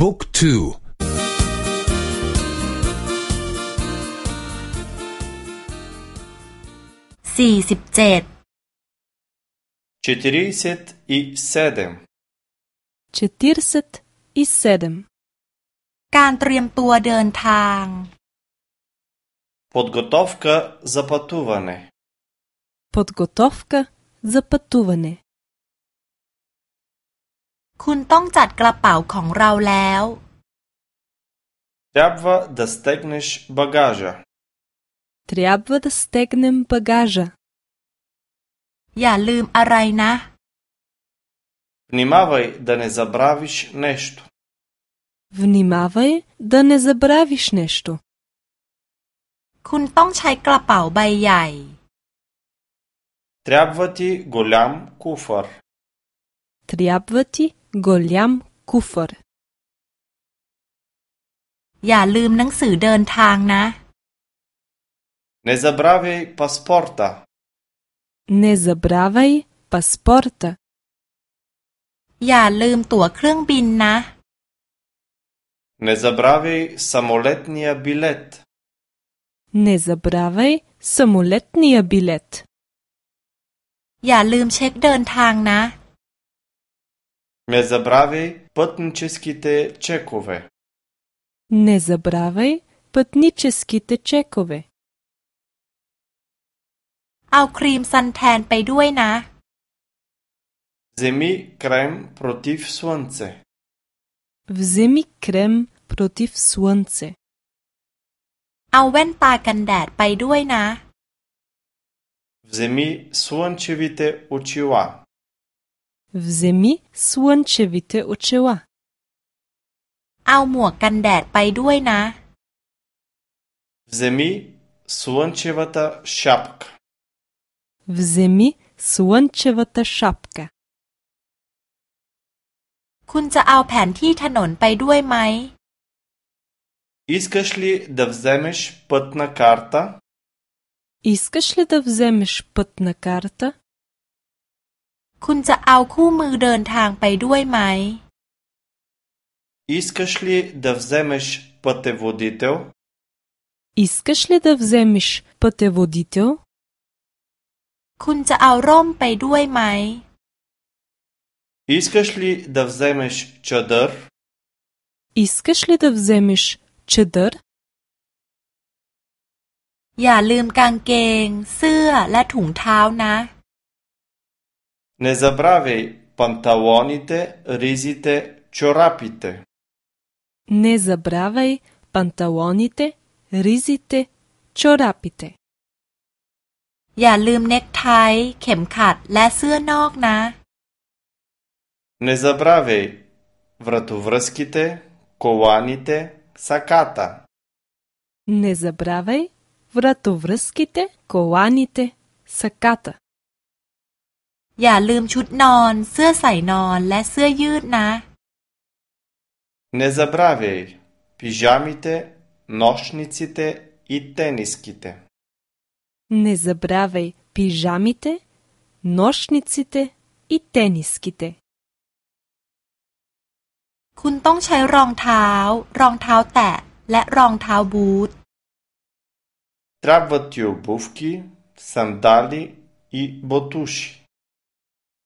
บุ๊กทูสี่สิบเจ็ด 47 47 การเตรียมตัวเดินทาง Подготовка за пътуване Подготовка за пътуване คุณต้องจัดกระเป๋าของเราแล้ว Трябва да стегнеш багажа Трябва да стегнем багажа อย่าลืมอะไรนะ Внимавай да не забравиш нещо Внимавай да не забравиш нещо คุณต้องใช้กระเป๋าใบใหญ่ Трябва ти голям куфар Трябва ти голям куфър อย่าลืมหนังสือเดินทางนะ Не забравяй паспорта Не забравяй паспорта อย่าลืมตั๋วเครื่องบินนะ Не забравяй самолетния билет Не забравяй самолетния билет อย่าลืมเช็คเดินทางนะ Не забравяй пътническите чекове Не забравяй пътническите чекове เอาครีมซันแทนไปด้วยนะ Вземи крем против слънце Вземи крем против слънце เอาแว่นตากันแดดไปด้วยนะ Вземи слънчевите очила Вземи слънчевите очила เอาหมวกกันแดดไปด้วยนะ Вземи слънчевата шапка Вземи слънчевата шапка คุณจะเอาแผนที่ถนนไปด้วยไหม Искаш ли да вземеш пътна карта? Искаш ли да вземеш пътна карта? คุณจะเอาคู่มือเดินทางไปด้วยไหม Искаш ли да вземеш пътеводител? Искаш ли да вземеш пътеводител? คุณจะเอาร่มไปด้วยไหม Искаш ли да вземеш чадър? Искаш ли да вземеш чадър? อย่าลืมกางเกง เสื้อและถุงเท้านะ Не забравяй панталоните, ризите, чорапите. Не забравяй панталоните, ризите, чорапите. อย่าลืมเน็กไท เข็มขัดและเสื้อนอกนะ Не забравяй вратовръзките, коланите, саката. Не забравяй вратовръзките, коланите, саката. อย่าลืมชุดนอน เสื้อใส่นอนและเสื้อยืดนะ Не забравяй пижамите, нощниците и тениските. Не забравяй пижамите, нощниците и тениските. คุณต้องใช้รองเท้า รองเท้าแตะ และรองเท้าบูท Трябват ти обувки, сандали и ботуши.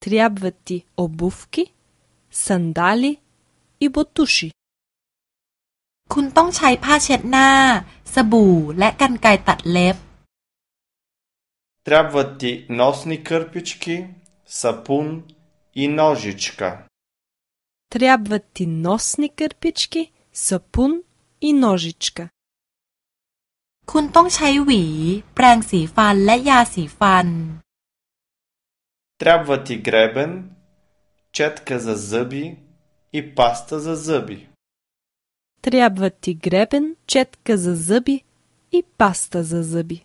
Трябват ти обувки, сандали и ботуши. คุณต้องใช้ผ้าเช็ดหน้า สบู่ และกรรไกรตัดเล็บ Трябват ти носни кърпички, сапун и ножичка. Трябват ти носни кърпички, сапун и ножичка. คุณต้องใช้หวี แปรงสีฟันและยาสีฟัน Трябва ти гребен, четка за зъби и паста за зъби. Трябва ти гребен, четка за зъби и паста за зъби.